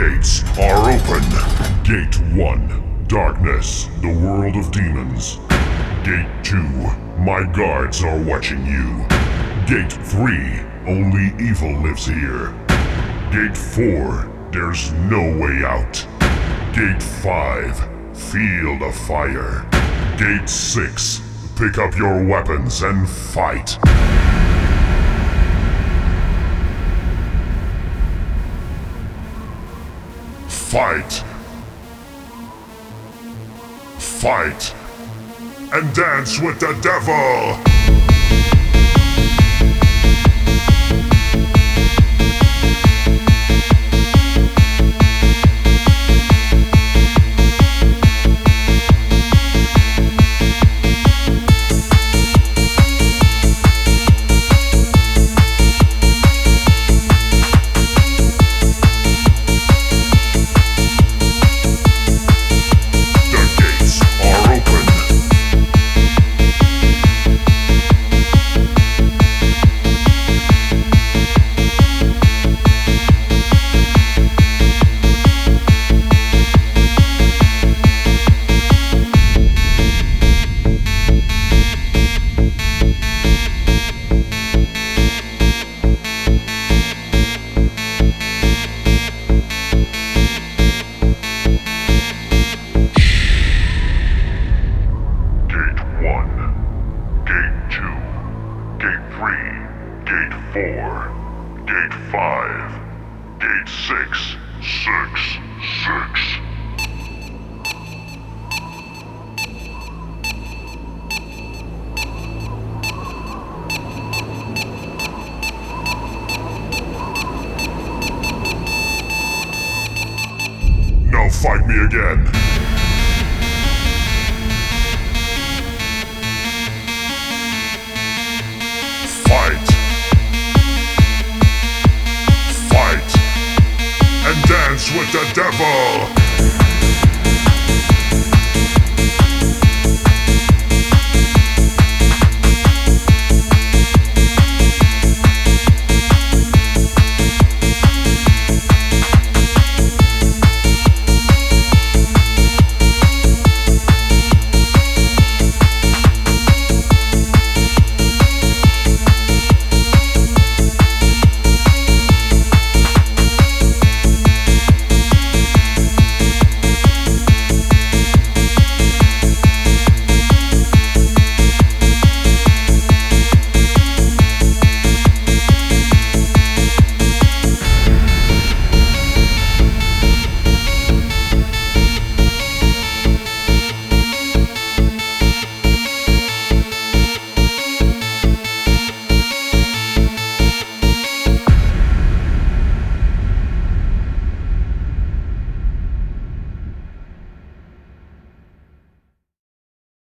are open. Gate 1, Darkness, the world of demons. Gate 2, my guards are watching you. Gate 3, only evil lives here. Gate 4, there's no way out. Gate 5, Field of Fire. Gate 6, pick up your weapons and fight. Fight. Fight. And dance with the devil! 4, Gate 5, Gate 6, 6, 6. Now fight me again. the devil.